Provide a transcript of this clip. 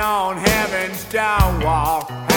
on heaven's downwall.